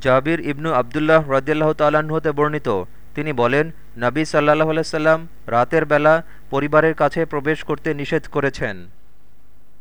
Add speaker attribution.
Speaker 1: জাবির ইবনু আবদুল্লাহ রদিয়াল্লাহ তাল্লাহ্ন বর্ণিত। তিনি বলেন, নবী সাল্লাহ আলাইসাল্লাম রাতের বেলা পরিবারের কাছে প্রবেশ করতে নিষেধ করেছেন।